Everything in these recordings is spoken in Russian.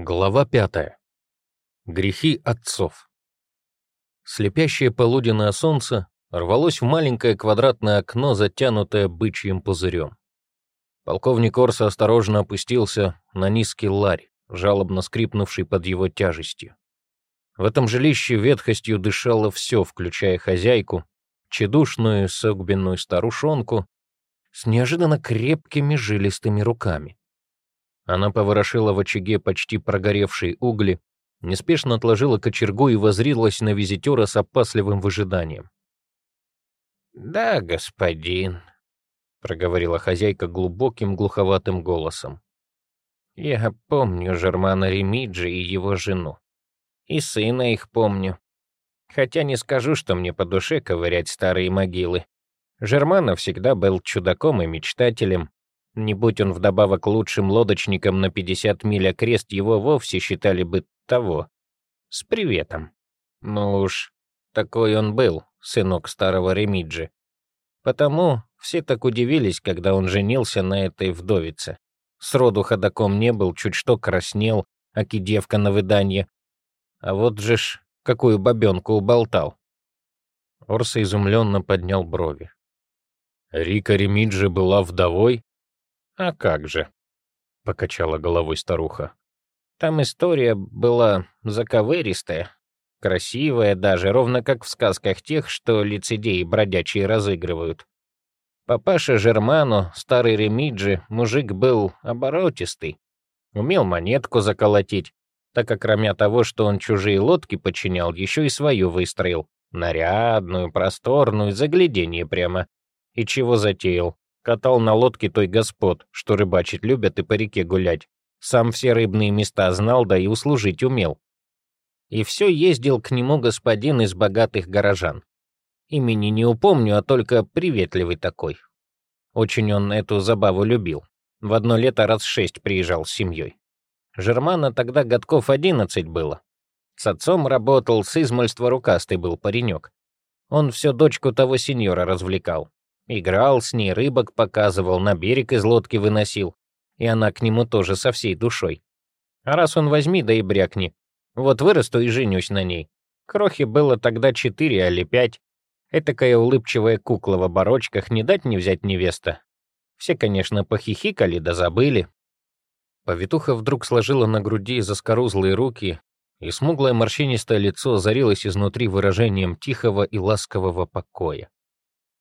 Глава пятая. Грехи отцов. Слепящее полуденное солнце рвалось в маленькое квадратное окно, затянутое бычьим пузырем. Полковник Орса осторожно опустился на низкий ларь, жалобно скрипнувший под его тяжестью. В этом жилище ветхостью дышало все, включая хозяйку, чедушную согбенную старушонку с неожиданно крепкими жилистыми руками. Она поворошила в очаге почти прогоревшие угли, неспешно отложила кочергу и возрилась на визитера с опасливым выжиданием. «Да, господин», — проговорила хозяйка глубоким глуховатым голосом. «Я помню Жермана Ремиджи и его жену. И сына их помню. Хотя не скажу, что мне по душе ковырять старые могилы. Жермана всегда был чудаком и мечтателем, не будь он вдобавок лучшим лодочником на 50 миль окрест, его вовсе считали бы того. С приветом. Ну уж, такой он был, сынок старого Ремиджи. Потому все так удивились, когда он женился на этой вдовице. Сроду ходаком не был, чуть что краснел, аки девка на выданье. А вот же ж, какую бабенку уболтал. Орса изумленно поднял брови. Рика Ремиджи была вдовой? «А как же?» — покачала головой старуха. «Там история была заковыристая, красивая даже, ровно как в сказках тех, что лицедеи бродячие разыгрывают. Папаша Жерману, старый Ремиджи, мужик был оборотистый, умел монетку заколотить, так как кроме того, что он чужие лодки подчинял, еще и свою выстроил. Нарядную, просторную, загляденье прямо. И чего затеял? Катал на лодке той господ, что рыбачить любят и по реке гулять. Сам все рыбные места знал, да и услужить умел. И все ездил к нему господин из богатых горожан. Имени не упомню, а только приветливый такой. Очень он эту забаву любил. В одно лето раз шесть приезжал с семьей. Жермана тогда годков одиннадцать было. С отцом работал, с измольства рукастый был паренек. Он все дочку того сеньора развлекал. Играл с ней, рыбок показывал, на берег из лодки выносил. И она к нему тоже со всей душой. А раз он возьми, да и брякни. Вот вырасту и женюсь на ней. Крохи было тогда четыре, али пять. Этакая улыбчивая кукла в оборочках, не дать не взять невеста. Все, конечно, похихикали да забыли. Повитуха вдруг сложила на груди заскорузлые руки, и смуглое морщинистое лицо озарилось изнутри выражением тихого и ласкового покоя.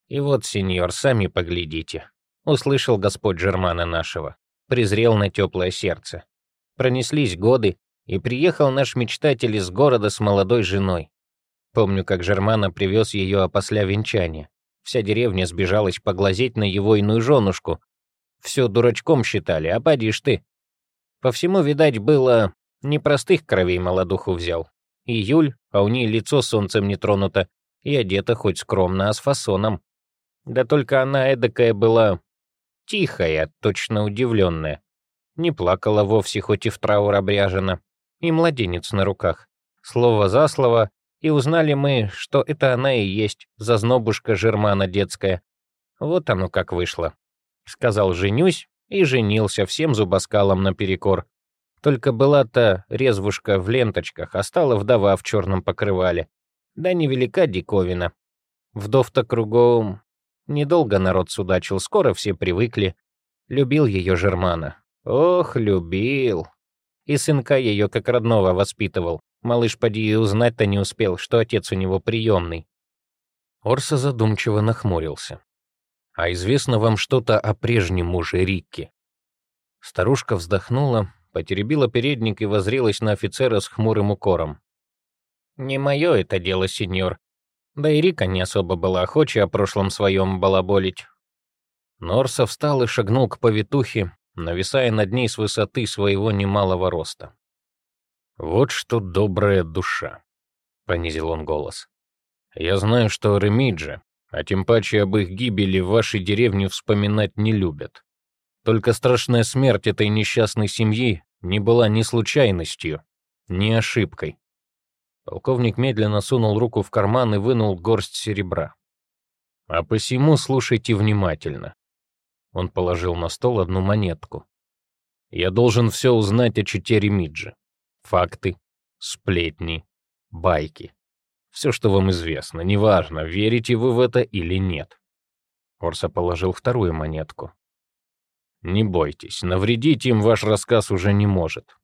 И вот, сеньор, сами поглядите. Услышал Господь Жермана нашего. Презрел на теплое сердце. Пронеслись годы, и приехал наш мечтатель из города с молодой женой. Помню, как Жермана привез ее опосля венчания. Вся деревня сбежалась поглазеть на его иную женушку. Все дурачком считали, а поди ж ты. По всему, видать, было непростых кровей молодуху взял. Июль, а у ней лицо солнцем не тронуто, и одета хоть скромно, а с фасоном. Да только она эдакая была тихая, точно удивленная. Не плакала вовсе, хоть и в траур обряжена. И младенец на руках. Слово за слово, и узнали мы, что это она и есть, зазнобушка Жермана детская. Вот оно как вышло. Сказал «женюсь» и женился всем зубоскалом наперекор. Только была-то резвушка в ленточках, а стала вдова в черном покрывале. Да невелика диковина. Вдов-то кругом Недолго народ судачил, скоро все привыкли. Любил ее Жермана. Ох, любил. И сынка ее как родного воспитывал. Малыш поди и узнать-то не успел, что отец у него приемный. Орса задумчиво нахмурился. «А известно вам что-то о прежнем муже Рикки?» Старушка вздохнула, потеребила передник и возрилась на офицера с хмурым укором. «Не мое это дело, сеньор. Да и Рика не особо была охоча о прошлом своем балаболить. Норса встал и шагнул к повитухе, нависая над ней с высоты своего немалого роста. «Вот что добрая душа», — понизил он голос. «Я знаю, что Ремиджи, а тем паче об их гибели в вашей деревне вспоминать не любят. Только страшная смерть этой несчастной семьи не была ни случайностью, ни ошибкой. Полковник медленно сунул руку в карман и вынул горсть серебра. «А посему слушайте внимательно». Он положил на стол одну монетку. «Я должен все узнать о чете Ремиджи. Факты, сплетни, байки. Все, что вам известно, неважно, верите вы в это или нет. Орса положил вторую монетку. Не бойтесь, навредить им ваш рассказ уже не может.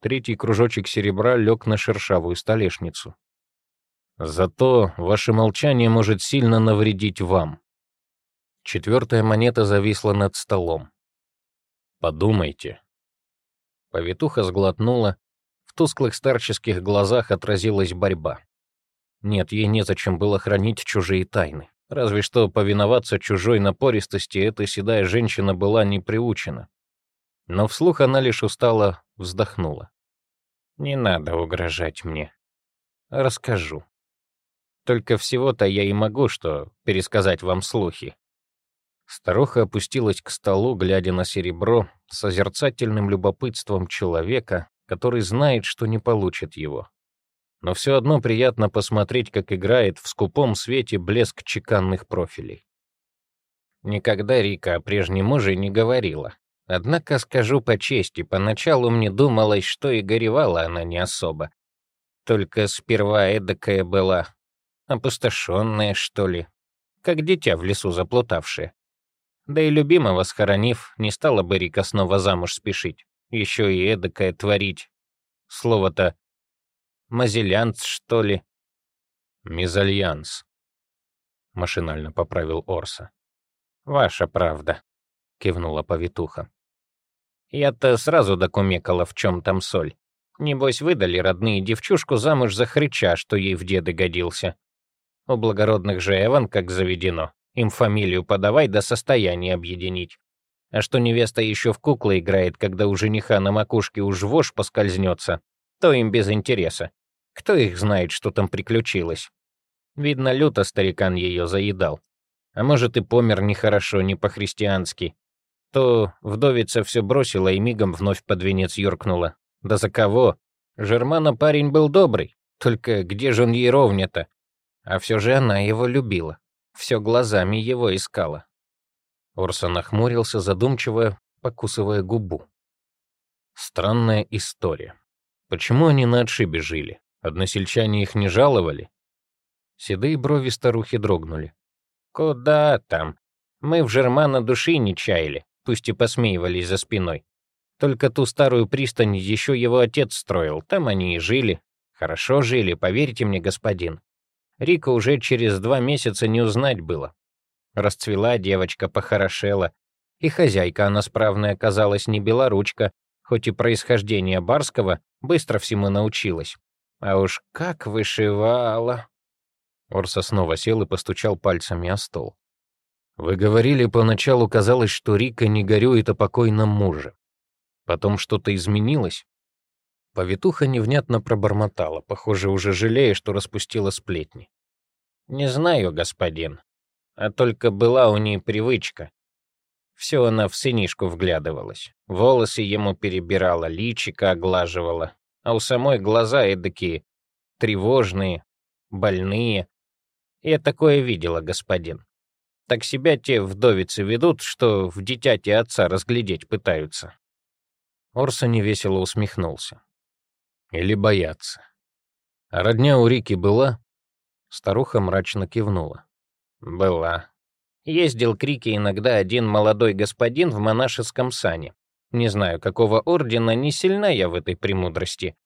Третий кружочек серебра лег на шершавую столешницу. Зато ваше молчание может сильно навредить вам. Четвертая монета зависла над столом. Подумайте. Повитуха сглотнула. В тусклых старческих глазах отразилась борьба. Нет, ей незачем было хранить чужие тайны. Разве что повиноваться чужой напористости эта седая женщина была не приучена. Но вслух она лишь устало вздохнула. «Не надо угрожать мне. Расскажу. Только всего-то я и могу что пересказать вам слухи». Старуха опустилась к столу, глядя на серебро, с созерцательным любопытством человека, который знает, что не получит его но все одно приятно посмотреть, как играет в скупом свете блеск чеканных профилей. Никогда Рика о прежнем муже не говорила. Однако, скажу по чести, поначалу мне думалось, что и горевала она не особо. Только сперва эдакая была, опустошенная, что ли, как дитя в лесу заплутавшее. Да и любимого схоронив, не стала бы Рика снова замуж спешить, еще и эдакое творить. Слово-то Мазелянц, что ли?» «Мезальянс», — машинально поправил Орса. «Ваша правда», — кивнула повитуха. «Я-то сразу докумекала, в чем там соль. Небось, выдали родные девчушку замуж за хрыча, что ей в деды годился. У благородных же Эван, как заведено, им фамилию подавай да состояние объединить. А что невеста еще в куклы играет, когда у жениха на макушке уж вошь поскользнется, то им без интереса. Кто их знает, что там приключилось? Видно, люто старикан ее заедал. А может, и помер нехорошо, не по-христиански. То вдовица все бросила и мигом вновь под венец юркнула. Да за кого? Жермана парень был добрый, только где же он ей ровня-то? А все же она его любила, все глазами его искала. Орсон нахмурился, задумчиво покусывая губу. Странная история. Почему они на отшибе жили? Односельчане их не жаловали? Седые брови старухи дрогнули. «Куда там? Мы в Жермана души не чаяли, пусть и посмеивались за спиной. Только ту старую пристань еще его отец строил, там они и жили. Хорошо жили, поверьте мне, господин. Рика уже через два месяца не узнать было. Расцвела девочка, похорошела. И хозяйка она справная оказалась не белоручка, хоть и происхождение барского, быстро всему научилась. А уж как вышивала!» Орса снова сел и постучал пальцами о стол. «Вы говорили, поначалу казалось, что Рика не горюет о покойном муже. Потом что-то изменилось?» Повитуха невнятно пробормотала, похоже, уже жалея, что распустила сплетни. «Не знаю, господин. А только была у ней привычка. Все она в сынишку вглядывалась. Волосы ему перебирала, личико оглаживала, а у самой глаза эдакие тревожные, больные. Я такое видела, господин. Так себя те вдовицы ведут, что в дитяти отца разглядеть пытаются. Орса невесело усмехнулся. Или боятся. А родня у Рики была? Старуха мрачно кивнула. Была. Ездил к Рике иногда один молодой господин в монашеском сане. Не знаю, какого ордена, не сильна я в этой премудрости.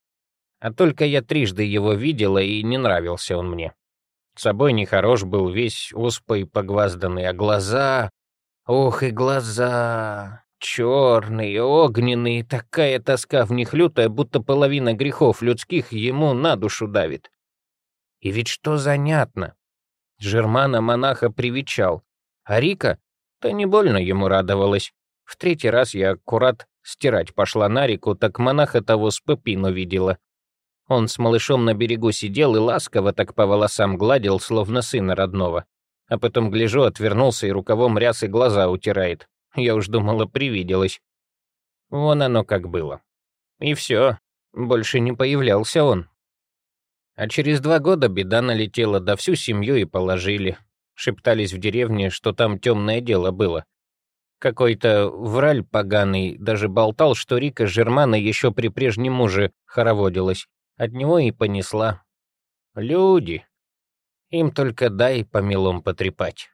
А только я трижды его видела, и не нравился он мне. Собой нехорош был, весь оспой погвазданный, а глаза... Ох и глаза! Черные, огненные, такая тоска в них лютая, будто половина грехов людских ему на душу давит. И ведь что занятно. Жермана монаха привечал, а Рика, то не больно ему радовалась. В третий раз я аккурат стирать пошла на реку, так монаха того с пепину видела. Он с малышом на берегу сидел и ласково так по волосам гладил, словно сына родного. А потом, гляжу, отвернулся и рукавом рясы глаза утирает. Я уж думала, привиделось. Вон оно как было. И все, больше не появлялся он. А через два года беда налетела, да всю семью и положили. Шептались в деревне, что там темное дело было. Какой-то враль поганый даже болтал, что Рика Жермана еще при прежнем муже хороводилась. От него и понесла. Люди. Им только дай по милом потрепать.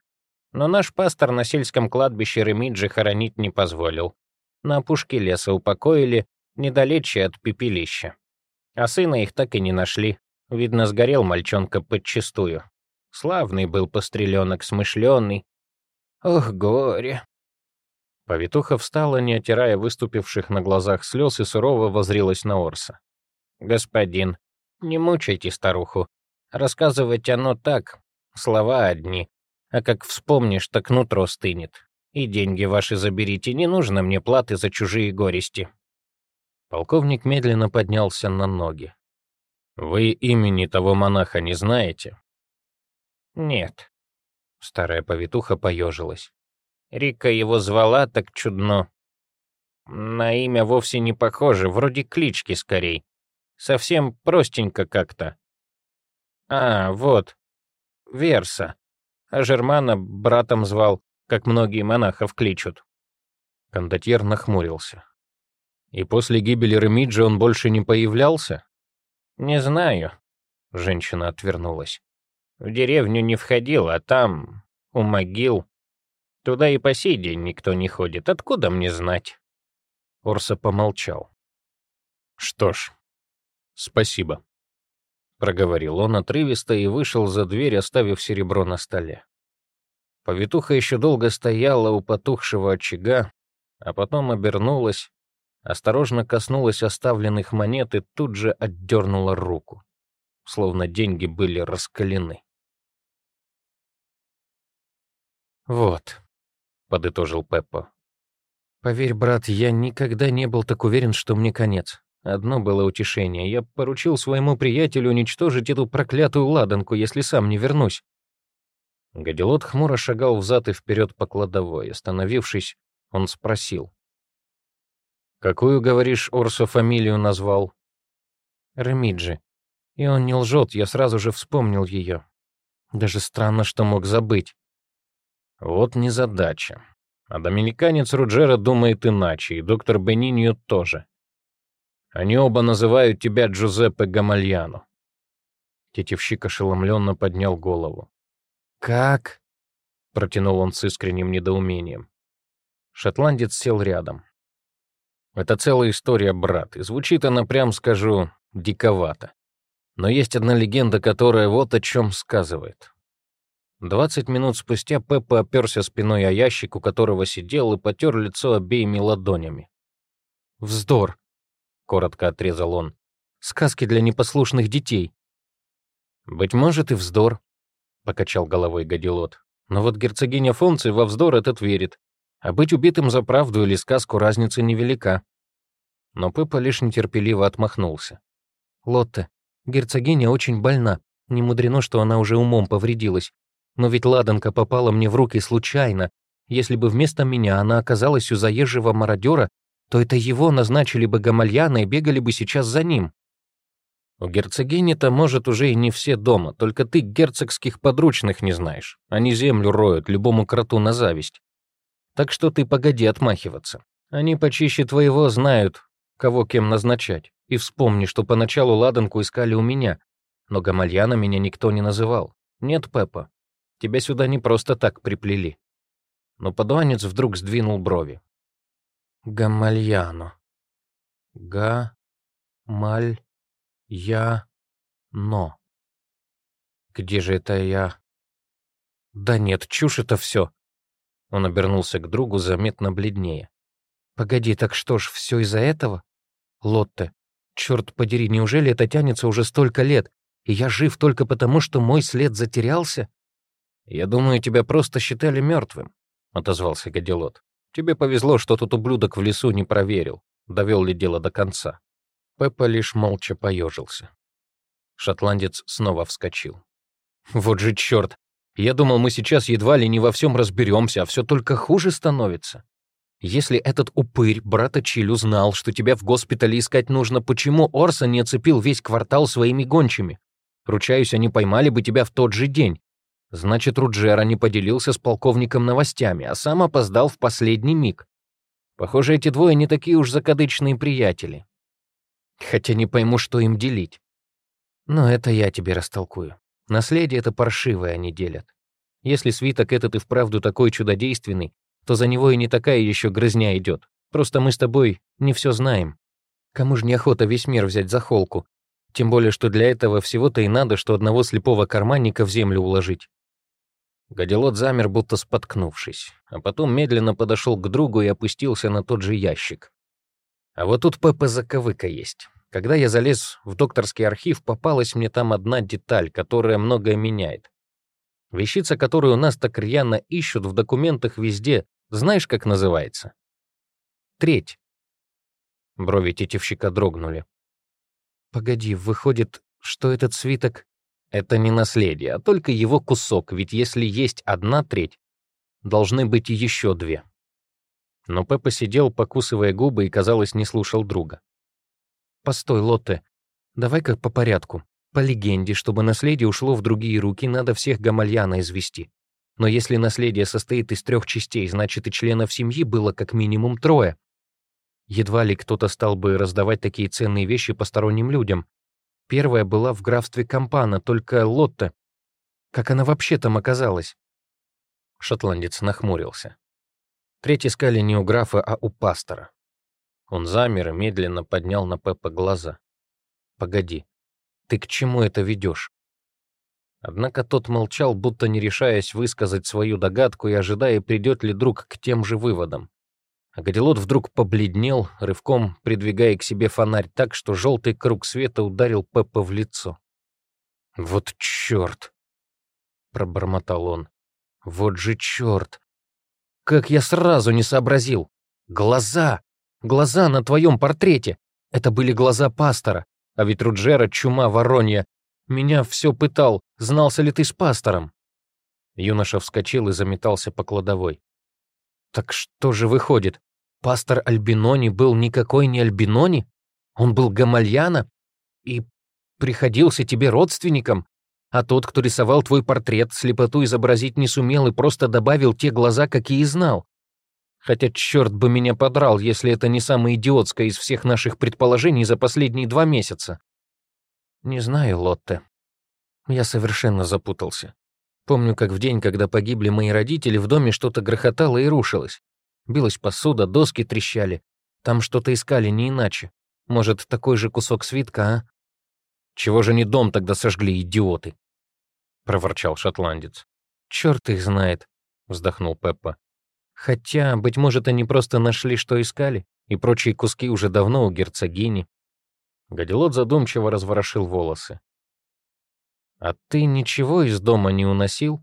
Но наш пастор на сельском кладбище Ремиджи хоронить не позволил. На опушке леса упокоили, недалече от пепелища. А сына их так и не нашли. Видно, сгорел мальчонка подчистую. Славный был постреленок, смышленый. Ох, горе. Повитуха встала, не отирая выступивших на глазах слез, и сурово возрилась на Орса. «Господин, не мучайте старуху. Рассказывать оно так, слова одни, а как вспомнишь, так нутро стынет. И деньги ваши заберите, не нужно мне платы за чужие горести». Полковник медленно поднялся на ноги. «Вы имени того монаха не знаете?» «Нет». Старая повитуха поежилась. Рика его звала так чудно. На имя вовсе не похоже, вроде клички скорей. Совсем простенько как-то. А, вот. Верса. А Жермана братом звал, как многие монахов кличут. Кондотьер нахмурился. И после гибели Ремиджи он больше не появлялся? Не знаю. Женщина отвернулась. В деревню не входил, а там, у могил, Туда и по сей день никто не ходит. Откуда мне знать?» Орса помолчал. «Что ж, спасибо», — проговорил он отрывисто и вышел за дверь, оставив серебро на столе. Повитуха еще долго стояла у потухшего очага, а потом обернулась, осторожно коснулась оставленных монет и тут же отдернула руку, словно деньги были раскалены. «Вот», — подытожил Пеппо. «Поверь, брат, я никогда не был так уверен, что мне конец. Одно было утешение. Я поручил своему приятелю уничтожить эту проклятую ладанку, если сам не вернусь». Гадилот хмуро шагал взад и вперед по кладовой. Остановившись, он спросил. «Какую, говоришь, Орсо фамилию назвал?» «Ремиджи. И он не лжет, я сразу же вспомнил ее. Даже странно, что мог забыть. Вот незадача. А доминиканец Руджера думает иначе, и доктор Бениньо тоже. Они оба называют тебя Джузеппе Гамальяно. Тетевщик ошеломленно поднял голову. «Как?» — протянул он с искренним недоумением. Шотландец сел рядом. «Это целая история, брат, и звучит она, прям скажу, диковато. Но есть одна легенда, которая вот о чем сказывает. Двадцать минут спустя Пеппа оперся спиной о ящик, у которого сидел, и потер лицо обеими ладонями. «Вздор!» — коротко отрезал он. «Сказки для непослушных детей». «Быть может, и вздор», — покачал головой Гадилот. «Но вот герцогиня Фонци во вздор этот верит. А быть убитым за правду или сказку разница невелика». Но Пеппа лишь нетерпеливо отмахнулся. «Лотте, герцогиня очень больна. Не мудрено, что она уже умом повредилась. Но ведь ладанка попала мне в руки случайно. Если бы вместо меня она оказалась у заезжего мародера, то это его назначили бы Гамальяна и бегали бы сейчас за ним. У герцогини-то, может, уже и не все дома, только ты герцогских подручных не знаешь. Они землю роют, любому кроту на зависть. Так что ты погоди отмахиваться. Они почище твоего знают, кого кем назначать. И вспомни, что поначалу ладанку искали у меня, но Гамальяна меня никто не называл. Нет, Пеппа, Тебя сюда не просто так приплели». Но подуанец вдруг сдвинул брови. «Гамальяно. Га-маль-я-но. Где же это я?» «Да нет, чушь это все!» Он обернулся к другу заметно бледнее. «Погоди, так что ж, все из-за этого? Лотте, черт подери, неужели это тянется уже столько лет, и я жив только потому, что мой след затерялся?» «Я думаю, тебя просто считали мертвым», — отозвался Гадилот. «Тебе повезло, что тот ублюдок в лесу не проверил, довел ли дело до конца». Пеппа лишь молча поежился. Шотландец снова вскочил. «Вот же черт! Я думал, мы сейчас едва ли не во всем разберемся, а все только хуже становится. Если этот упырь, брата Чилю, знал, что тебя в госпитале искать нужно, почему Орса не оцепил весь квартал своими гончими? Ручаюсь, они поймали бы тебя в тот же день. Значит, Руджера не поделился с полковником новостями, а сам опоздал в последний миг. Похоже, эти двое не такие уж закадычные приятели. Хотя не пойму, что им делить. Но это я тебе растолкую. Наследие — это паршивое они делят. Если свиток этот и вправду такой чудодейственный, то за него и не такая еще грызня идет. Просто мы с тобой не все знаем. Кому же неохота весь мир взять за холку? Тем более, что для этого всего-то и надо, что одного слепого карманника в землю уложить. Гадилот замер, будто споткнувшись, а потом медленно подошел к другу и опустился на тот же ящик. А вот тут Пеппа заковыка есть. Когда я залез в докторский архив, попалась мне там одна деталь, которая многое меняет. Вещица, которую у нас так рьяно ищут в документах везде, знаешь, как называется? Треть. Брови тетевщика дрогнули. Погоди, выходит, что этот свиток — это не наследие, а только его кусок, ведь если есть одна треть, должны быть еще две. Но Пеппа сидел, покусывая губы, и, казалось, не слушал друга. «Постой, Лотте, давай-ка по порядку. По легенде, чтобы наследие ушло в другие руки, надо всех Гамальяна извести. Но если наследие состоит из трех частей, значит и членов семьи было как минимум трое. Едва ли кто-то стал бы раздавать такие ценные вещи посторонним людям. Первая была в графстве Кампана, только Лотта. Как она вообще там оказалась?» Шотландец нахмурился. Треть искали не у графа, а у пастора. Он замер и медленно поднял на Пеппа глаза. «Погоди, ты к чему это ведешь?» Однако тот молчал, будто не решаясь высказать свою догадку и ожидая, придет ли друг к тем же выводам. А Гадилот вдруг побледнел, рывком придвигая к себе фонарь так, что желтый круг света ударил Пеппа в лицо. «Вот черт!» — пробормотал он. «Вот же черт! Как я сразу не сообразил! Глаза! Глаза на твоем портрете. Это были глаза пастора. А ведь Руджера — чума воронья. Меня все пытал, знался ли ты с пастором?» Юноша вскочил и заметался по кладовой. «Так что же выходит? Пастор Альбинони был никакой не Альбинони? Он был Гамальяна? И приходился тебе родственником? А тот, кто рисовал твой портрет, слепоту изобразить не сумел и просто добавил те глаза, какие знал. Хотя черт бы меня подрал, если это не самое идиотское из всех наших предположений за последние два месяца. Не знаю, Лотте. Я совершенно запутался. Помню, как в день, когда погибли мои родители, в доме что-то грохотало и рушилось. Билась посуда, доски трещали. Там что-то искали, не иначе. Может, такой же кусок свитка, а? Чего же не дом тогда сожгли, идиоты? Проворчал шотландец. Черт их знает, вздохнул Пеппа. Хотя, быть может, они просто нашли, что искали, и прочие куски уже давно у герцогини. Гадилот задумчиво разворошил волосы. «А ты ничего из дома не уносил?»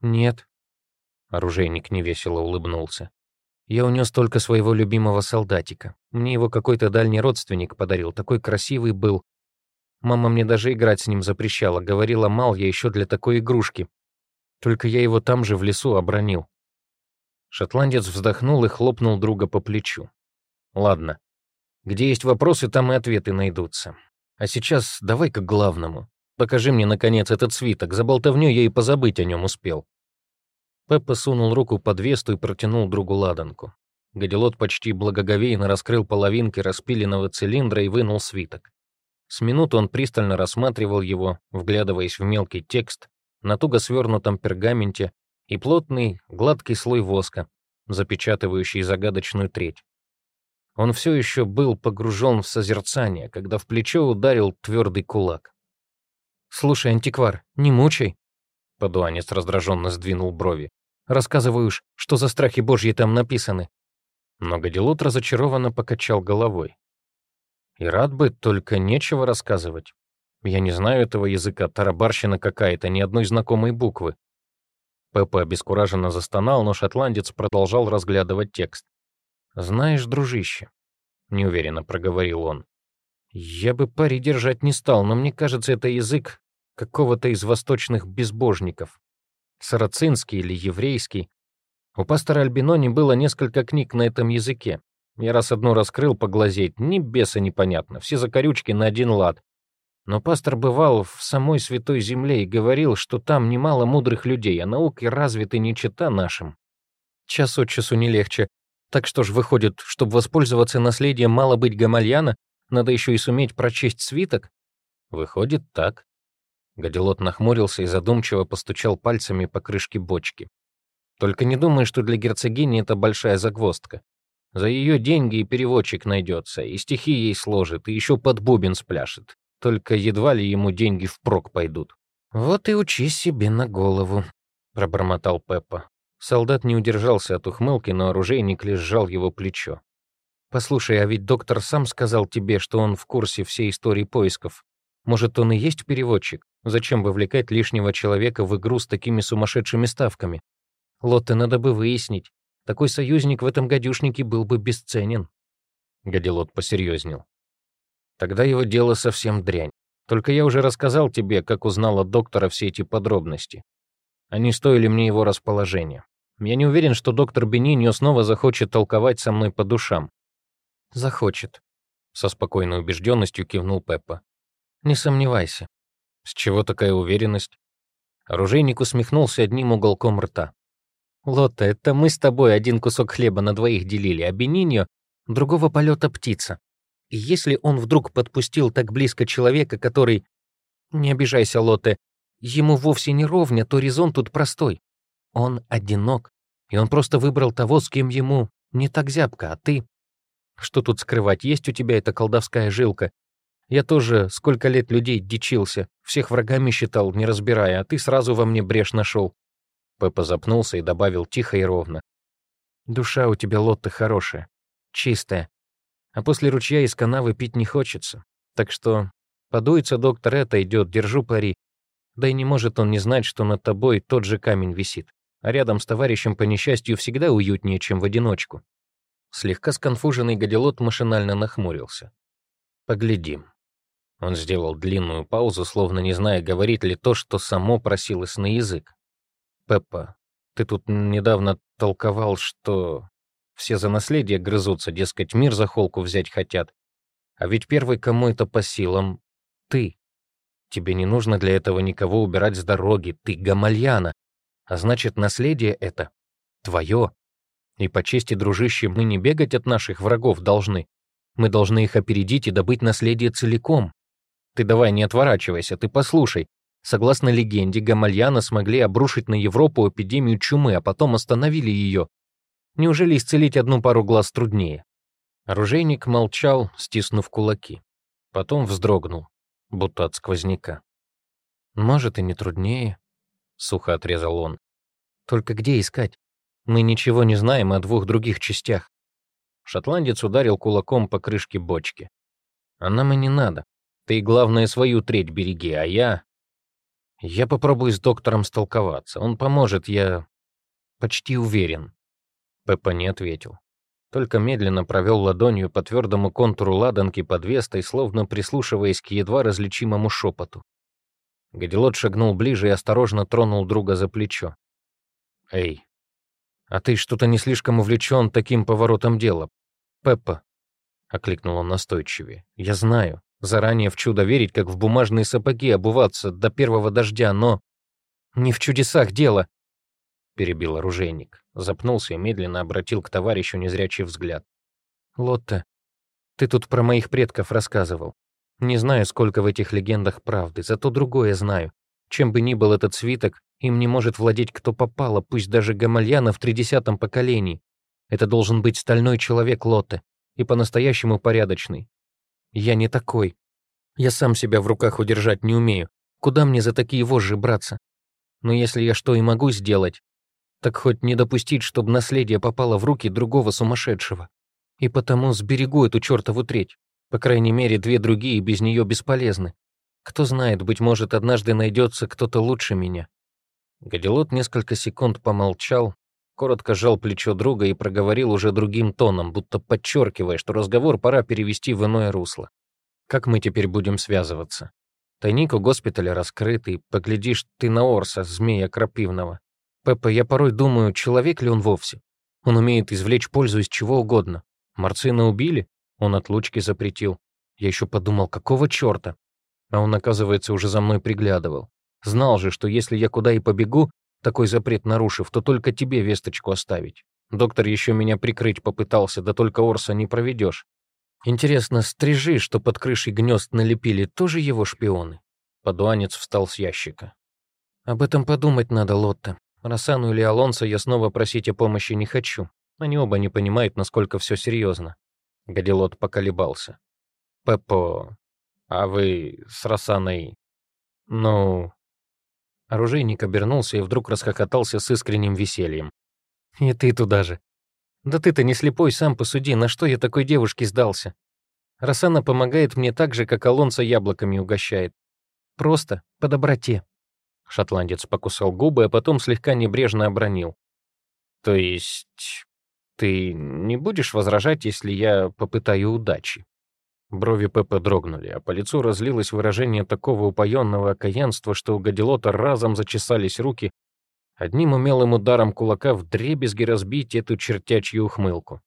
«Нет». Оружейник невесело улыбнулся. «Я унес только своего любимого солдатика. Мне его какой-то дальний родственник подарил, такой красивый был. Мама мне даже играть с ним запрещала, говорила, мал я еще для такой игрушки. Только я его там же в лесу обронил. Шотландец вздохнул и хлопнул друга по плечу. «Ладно. Где есть вопросы, там и ответы найдутся. А сейчас давай к главному. Покажи мне, наконец, этот свиток. За болтовню я и позабыть о нем успел». Пеппа сунул руку под весту и протянул другу ладанку. Гадилот почти благоговейно раскрыл половинки распиленного цилиндра и вынул свиток. С минуту он пристально рассматривал его, вглядываясь в мелкий текст, на туго свернутом пергаменте, и плотный, гладкий слой воска, запечатывающий загадочную треть. Он все еще был погружен в созерцание, когда в плечо ударил твердый кулак. «Слушай, антиквар, не мучай!» Падуанец раздраженно сдвинул брови. «Рассказываешь, что за страхи божьи там написаны?» Но Гадилот разочарованно покачал головой. «И рад бы, только нечего рассказывать. Я не знаю этого языка, тарабарщина какая-то, ни одной знакомой буквы. Пеппа обескураженно застонал, но шотландец продолжал разглядывать текст. «Знаешь, дружище», — неуверенно проговорил он, — «я бы пари держать не стал, но мне кажется, это язык какого-то из восточных безбожников. Сарацинский или еврейский. У пастора Альбинони было несколько книг на этом языке. Я раз одну раскрыл поглазеть, ни беса непонятно, все закорючки на один лад. Но пастор бывал в самой Святой Земле и говорил, что там немало мудрых людей, а науки развиты не чета нашим. Час от часу не легче. Так что ж выходит, чтобы воспользоваться наследием мало быть Гамальяна, надо еще и суметь прочесть свиток? Выходит так. Гадилот нахмурился и задумчиво постучал пальцами по крышке бочки. Только не думай, что для герцогини это большая загвоздка. За ее деньги и переводчик найдется, и стихи ей сложит, и еще под бубен спляшет. Только едва ли ему деньги впрок пойдут. «Вот и учи себе на голову», — пробормотал Пеппа. Солдат не удержался от ухмылки, но оружейник лишь сжал его плечо. «Послушай, а ведь доктор сам сказал тебе, что он в курсе всей истории поисков. Может, он и есть переводчик? Зачем вовлекать лишнего человека в игру с такими сумасшедшими ставками? Лотте надо бы выяснить. Такой союзник в этом гадюшнике был бы бесценен». Гадилот посерьезнел. Тогда его дело совсем дрянь. Только я уже рассказал тебе, как узнал от доктора все эти подробности. Они стоили мне его расположения. Я не уверен, что доктор Бениньо снова захочет толковать со мной по душам. Захочет. Со спокойной убежденностью кивнул Пеппа. Не сомневайся. С чего такая уверенность? Оружейник усмехнулся одним уголком рта. Лотта, это мы с тобой один кусок хлеба на двоих делили, а Бениньо — другого полета птица. И если он вдруг подпустил так близко человека, который... Не обижайся, Лотте, ему вовсе не ровня, то резон тут простой. Он одинок, и он просто выбрал того, с кем ему не так зябко, а ты... Что тут скрывать, есть у тебя эта колдовская жилка. Я тоже сколько лет людей дичился, всех врагами считал, не разбирая, а ты сразу во мне брешь нашел. Пеппа запнулся и добавил тихо и ровно. Душа у тебя, Лотта, хорошая, чистая, а после ручья из канавы пить не хочется. Так что подуется доктор, это идет, держу пари. Да и не может он не знать, что над тобой тот же камень висит. А рядом с товарищем по несчастью всегда уютнее, чем в одиночку. Слегка сконфуженный гадилот машинально нахмурился. «Поглядим». Он сделал длинную паузу, словно не зная, говорит ли то, что само просилось на язык. «Пеппа, ты тут недавно толковал, что все за наследие грызутся, дескать, мир за холку взять хотят. А ведь первый, кому это по силам, ты. Тебе не нужно для этого никого убирать с дороги, ты Гамальяна. А значит, наследие это твое. И по чести, дружище, мы не бегать от наших врагов должны. Мы должны их опередить и добыть наследие целиком. Ты давай не отворачивайся, ты послушай. Согласно легенде, Гамальяна смогли обрушить на Европу эпидемию чумы, а потом остановили ее. Неужели исцелить одну пару глаз труднее? Оружейник молчал, стиснув кулаки. Потом вздрогнул, будто от сквозняка. «Может, и не труднее», — сухо отрезал он. «Только где искать? Мы ничего не знаем о двух других частях». Шотландец ударил кулаком по крышке бочки. «А нам и не надо. Ты, главное, свою треть береги, а я...» «Я попробую с доктором столковаться. Он поможет, я почти уверен». Пеппа не ответил. Только медленно провел ладонью по твердому контуру ладанки под вестой, словно прислушиваясь к едва различимому шепоту. Гадилот шагнул ближе и осторожно тронул друга за плечо. «Эй, а ты что-то не слишком увлечен таким поворотом дела. Пеппа», — окликнул он настойчивее, — «я знаю, заранее в чудо верить, как в бумажные сапоги обуваться до первого дождя, но...» «Не в чудесах дело», — перебил оружейник. Запнулся и медленно обратил к товарищу незрячий взгляд. «Лотта, ты тут про моих предков рассказывал. Не знаю, сколько в этих легендах правды, зато другое знаю. Чем бы ни был этот свиток, им не может владеть кто попало, пусть даже Гамальяна в тридесятом поколении. Это должен быть стальной человек Лотте, и по-настоящему порядочный. Я не такой. Я сам себя в руках удержать не умею. Куда мне за такие вожжи браться? Но если я что и могу сделать, так хоть не допустить, чтобы наследие попало в руки другого сумасшедшего. И потому сберегу эту чертову треть. По крайней мере, две другие без нее бесполезны. Кто знает, быть может, однажды найдется кто-то лучше меня. Гадилот несколько секунд помолчал, коротко сжал плечо друга и проговорил уже другим тоном, будто подчеркивая, что разговор пора перевести в иное русло. «Как мы теперь будем связываться? Тайник у госпиталя раскрытый, поглядишь ты на Орса, змея крапивного. Пеппа, я порой думаю, человек ли он вовсе. Он умеет извлечь пользу из чего угодно. Марцина убили, он отлучки запретил. Я еще подумал, какого черта? А он, оказывается, уже за мной приглядывал. Знал же, что если я куда и побегу, такой запрет нарушив, то только тебе весточку оставить. Доктор еще меня прикрыть попытался, да только Орса не проведешь. Интересно, стрижи, что под крышей гнезд налепили, тоже его шпионы? Подуанец встал с ящика. Об этом подумать надо, Лотта. Рассану или Алонсо я снова просить о помощи не хочу. Они оба не понимают, насколько все серьезно. Гадилот поколебался. Пеппо, а вы с Рассаной... Ну... Оружейник обернулся и вдруг расхохотался с искренним весельем. «И ты туда же. Да ты-то не слепой, сам посуди, на что я такой девушке сдался? Рассана помогает мне так же, как Алонсо яблоками угощает. Просто по доброте». Шотландец покусал губы, а потом слегка небрежно обронил. «То есть ты не будешь возражать, если я попытаю удачи?» Брови Пеппа дрогнули, а по лицу разлилось выражение такого упоенного окаянства, что у Гадилота разом зачесались руки, одним умелым ударом кулака в дребезги разбить эту чертячью ухмылку.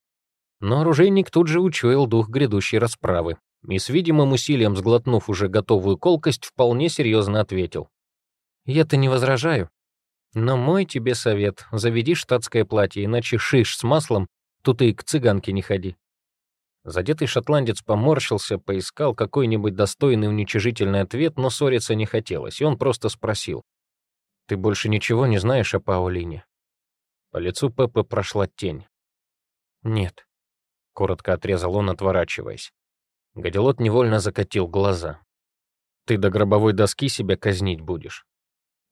Но оружейник тут же учуял дух грядущей расправы и с видимым усилием сглотнув уже готовую колкость, вполне серьезно ответил. «Я-то не возражаю. Но мой тебе совет — заведи штатское платье, иначе шиш с маслом, тут и к цыганке не ходи». Задетый шотландец поморщился, поискал какой-нибудь достойный уничижительный ответ, но ссориться не хотелось, и он просто спросил. «Ты больше ничего не знаешь о Паулине?» По лицу Пеппы прошла тень. «Нет», — коротко отрезал он, отворачиваясь. Гадилот невольно закатил глаза. «Ты до гробовой доски себя казнить будешь?»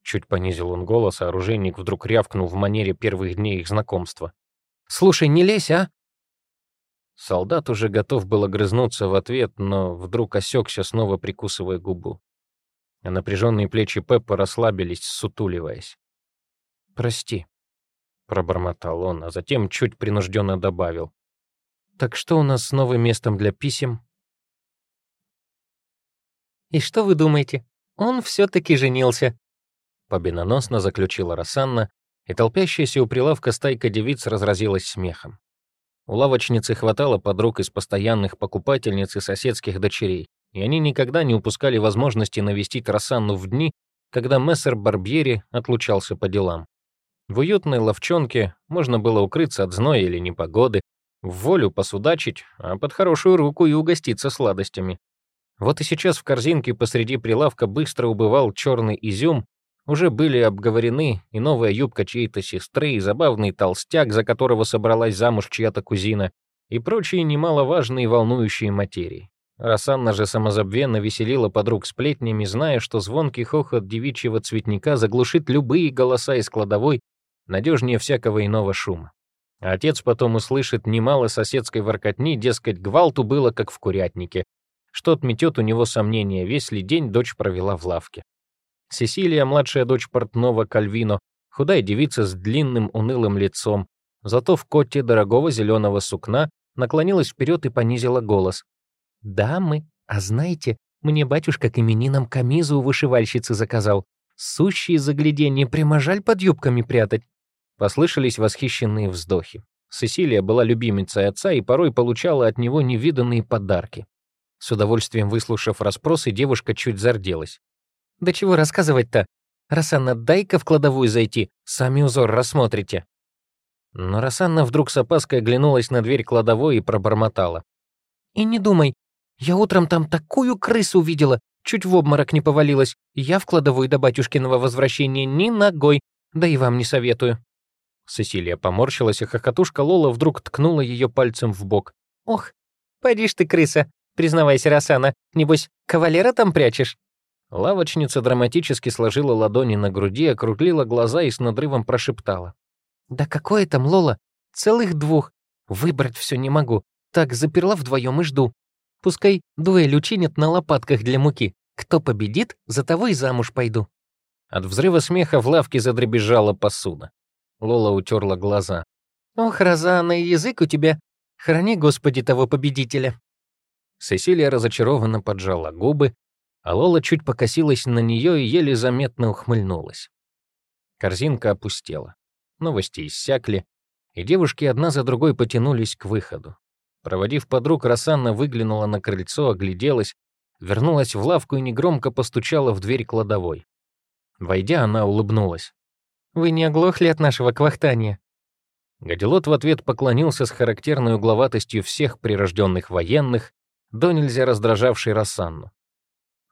Чуть понизил он голос, а оружейник вдруг рявкнул в манере первых дней их знакомства. «Слушай, не лезь, а? Солдат уже готов был огрызнуться в ответ, но вдруг осекся, снова прикусывая губу. А напряженные плечи Пеппа расслабились, сутуливаясь. «Прости», — пробормотал он, а затем чуть принужденно добавил. «Так что у нас с новым местом для писем?» «И что вы думаете? Он все-таки женился», — победоносно заключила Рассанна, и толпящаяся у прилавка стайка девиц разразилась смехом. У лавочницы хватало подруг из постоянных покупательниц и соседских дочерей, и они никогда не упускали возможности навестить Рассанну в дни, когда мессер Барбьери отлучался по делам. В уютной ловчонке можно было укрыться от зноя или непогоды, в волю посудачить, а под хорошую руку и угоститься сладостями. Вот и сейчас в корзинке посреди прилавка быстро убывал черный изюм, уже были обговорены и новая юбка чьей-то сестры, и забавный толстяк, за которого собралась замуж чья-то кузина, и прочие немаловажные волнующие материи. Рассанна же самозабвенно веселила подруг сплетнями, зная, что звонкий хохот девичьего цветника заглушит любые голоса из кладовой, надежнее всякого иного шума. Отец потом услышит немало соседской воркотни, дескать, гвалту было как в курятнике, что отметет у него сомнения, весь ли день дочь провела в лавке. Сесилия, младшая дочь портного Кальвино, худая девица с длинным унылым лицом, зато в коте дорогого зеленого сукна, наклонилась вперед и понизила голос. «Дамы, а знаете, мне батюшка к именинам камизу у вышивальщицы заказал. Сущие загляденье, прямо жаль под юбками прятать». Послышались восхищенные вздохи. Сесилия была любимицей отца и порой получала от него невиданные подарки. С удовольствием выслушав расспросы, девушка чуть зарделась. Да чего рассказывать-то? Рассанна, дай-ка в кладовую зайти, сами узор рассмотрите». Но Рассанна вдруг с опаской оглянулась на дверь кладовой и пробормотала. «И не думай, я утром там такую крысу увидела, чуть в обморок не повалилась. Я в кладовую до батюшкиного возвращения ни ногой, да и вам не советую». Сесилия поморщилась, и хохотушка Лола вдруг ткнула ее пальцем в бок. «Ох, поди ты, крыса, признавайся, Рассана, небось, кавалера там прячешь?» Лавочница драматически сложила ладони на груди, округлила глаза и с надрывом прошептала. «Да какое там, Лола? Целых двух. Выбрать все не могу. Так, заперла вдвоем и жду. Пускай дуэль учинят на лопатках для муки. Кто победит, за того и замуж пойду». От взрыва смеха в лавке задребезжала посуда. Лола утерла глаза. «Ох, Розанна, язык у тебя. Храни, Господи, того победителя». Сесилия разочарованно поджала губы, а Лола чуть покосилась на нее и еле заметно ухмыльнулась. Корзинка опустела. Новости иссякли, и девушки одна за другой потянулись к выходу. Проводив подруг, Рассанна выглянула на крыльцо, огляделась, вернулась в лавку и негромко постучала в дверь кладовой. Войдя, она улыбнулась. «Вы не оглохли от нашего квахтания?» Гадилот в ответ поклонился с характерной угловатостью всех прирожденных военных, до нельзя раздражавший Рассанну.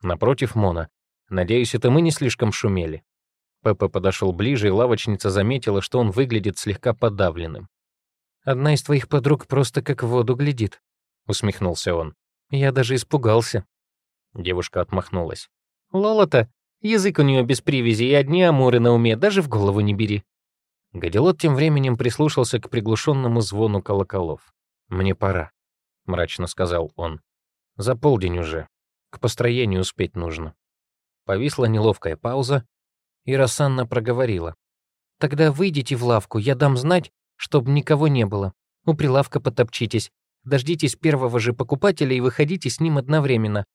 Напротив Мона. Надеюсь, это мы не слишком шумели. Пеппа подошел ближе, и лавочница заметила, что он выглядит слегка подавленным. «Одна из твоих подруг просто как в воду глядит», — усмехнулся он. «Я даже испугался». Девушка отмахнулась. «Лола-то, язык у нее без привязи и одни амуры на уме, даже в голову не бери». Гадилот тем временем прислушался к приглушенному звону колоколов. «Мне пора», — мрачно сказал он. «За полдень уже. К построению успеть нужно». Повисла неловкая пауза, и Рассанна проговорила. «Тогда выйдите в лавку, я дам знать, чтобы никого не было. У прилавка потопчитесь, дождитесь первого же покупателя и выходите с ним одновременно.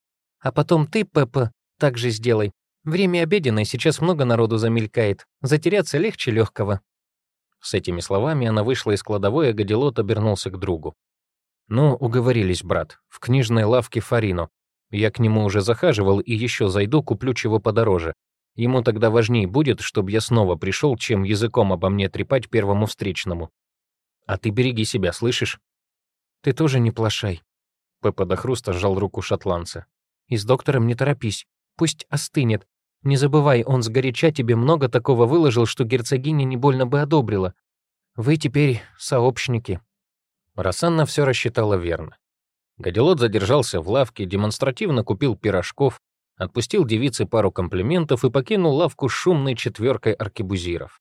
А потом ты, Пеппа, так же сделай. Время обеденное, сейчас много народу замелькает. Затеряться легче легкого». С этими словами она вышла из кладовой, а Гадилот обернулся к другу. «Ну, уговорились, брат, в книжной лавке Фарино. Я к нему уже захаживал и еще зайду, куплю чего подороже. Ему тогда важнее будет, чтобы я снова пришел, чем языком обо мне трепать первому встречному. А ты береги себя, слышишь? Ты тоже не плашай. Пеппа до хруста сжал руку шотландца. И с доктором не торопись. Пусть остынет. Не забывай, он сгоряча тебе много такого выложил, что герцогиня не больно бы одобрила. Вы теперь сообщники. Рассанна все рассчитала верно. Гадилот задержался в лавке, демонстративно купил пирожков, отпустил девице пару комплиментов и покинул лавку с шумной четверкой аркебузиров.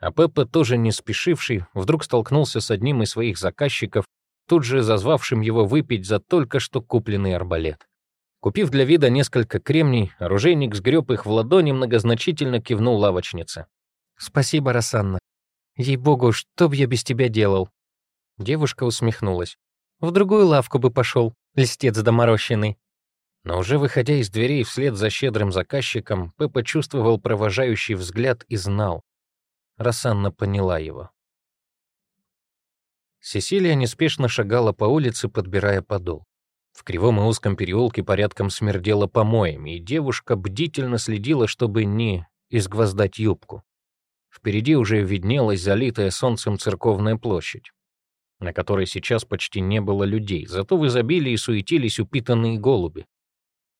А Пеппа, тоже не спешивший, вдруг столкнулся с одним из своих заказчиков, тут же зазвавшим его выпить за только что купленный арбалет. Купив для вида несколько кремний, оружейник сгреб их в ладони, многозначительно кивнул лавочнице. «Спасибо, Рассанна. Ей-богу, что б я без тебя делал?» Девушка усмехнулась. «В другую лавку бы пошел, листец доморощенный». Но уже выходя из дверей вслед за щедрым заказчиком, Пеппа чувствовал провожающий взгляд и знал. Рассанна поняла его. Сесилия неспешно шагала по улице, подбирая подол. В кривом и узком переулке порядком смердело помоями, и девушка бдительно следила, чтобы не изгвоздать юбку. Впереди уже виднелась залитая солнцем церковная площадь, на которой сейчас почти не было людей, зато в изобилии суетились упитанные голуби.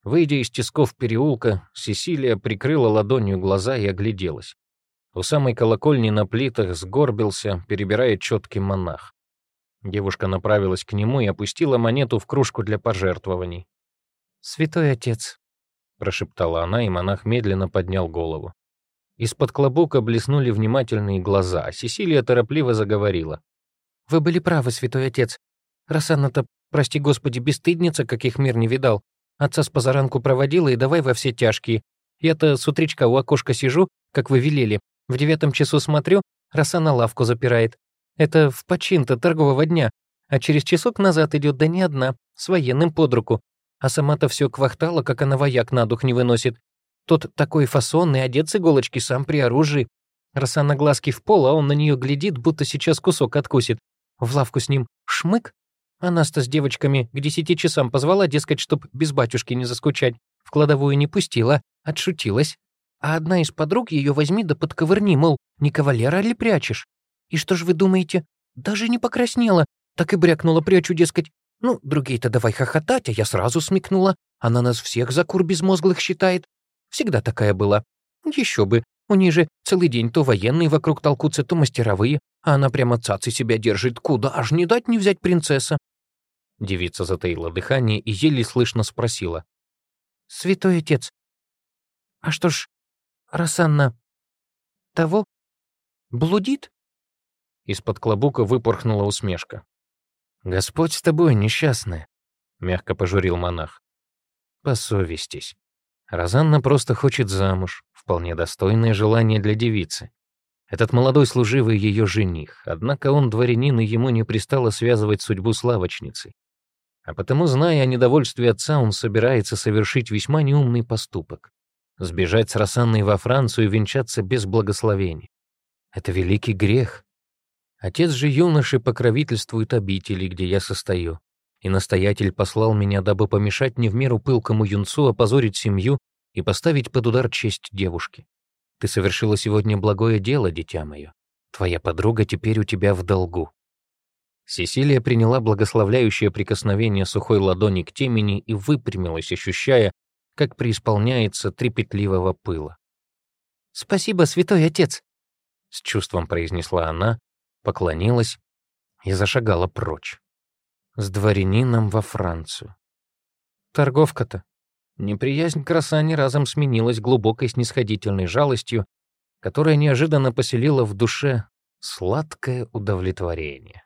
Выйдя из тисков переулка, Сесилия прикрыла ладонью глаза и огляделась. У самой колокольни на плитах сгорбился, перебирая четкий монах. Девушка направилась к нему и опустила монету в кружку для пожертвований. «Святой отец», — прошептала она, и монах медленно поднял голову. Из-под клобука блеснули внимательные глаза, а Сесилия торопливо заговорила. «Вы были правы, святой отец. Рассанна-то, прости господи, бесстыдница, каких мир не видал. Отца с позаранку проводила и давай во все тяжкие. Я-то с утречка у окошка сижу, как вы велели. В девятом часу смотрю, роса на лавку запирает. Это в почин-то торгового дня. А через часок назад идет да не одна, с военным под руку. А сама-то все квахтала, как она вояк на дух не выносит. Тот такой фасонный, одет с иголочки, сам при оружии. Роса на глазки в пол, а он на нее глядит, будто сейчас кусок откусит. В лавку с ним шмык, а нас-то с девочками к десяти часам позвала, дескать, чтоб без батюшки не заскучать. В кладовую не пустила, отшутилась. А одна из подруг ее возьми да подковырни, мол, не кавалера ли прячешь? И что ж вы думаете? Даже не покраснела, так и брякнула прячу, дескать. Ну, другие-то давай хохотать, а я сразу смекнула. Она нас всех за кур безмозглых считает. Всегда такая была. Еще бы, у ней же целый день то военные вокруг толкутся, то мастеровые, а она прямо цацы себя держит. Куда аж не дать не взять принцесса. Девица затаила дыхание и еле слышно спросила. «Святой отец, а что ж, Рассанна того блудит?» Из-под клобука выпорхнула усмешка. «Господь с тобой, несчастная», — мягко пожурил монах. «Посовестись. Розанна просто хочет замуж, вполне достойное желание для девицы. Этот молодой служивый ее жених, однако он дворянин, и ему не пристало связывать судьбу с лавочницей. А потому, зная о недовольстве отца, он собирается совершить весьма неумный поступок — сбежать с Рассанной во Францию и венчаться без благословения. Это великий грех. Отец же юноши покровительствует обители, где я состою. и настоятель послал меня, дабы помешать не в меру пылкому юнцу опозорить семью и поставить под удар честь девушки. Ты совершила сегодня благое дело, дитя мое. Твоя подруга теперь у тебя в долгу». Сесилия приняла благословляющее прикосновение сухой ладони к темени и выпрямилась, ощущая, как преисполняется трепетливого пыла. «Спасибо, святой отец!» — с чувством произнесла она, поклонилась и зашагала прочь. С дворянином во Францию. Торговка-то. Неприязнь к Красане разом сменилась глубокой снисходительной жалостью, которая неожиданно поселила в душе сладкое удовлетворение.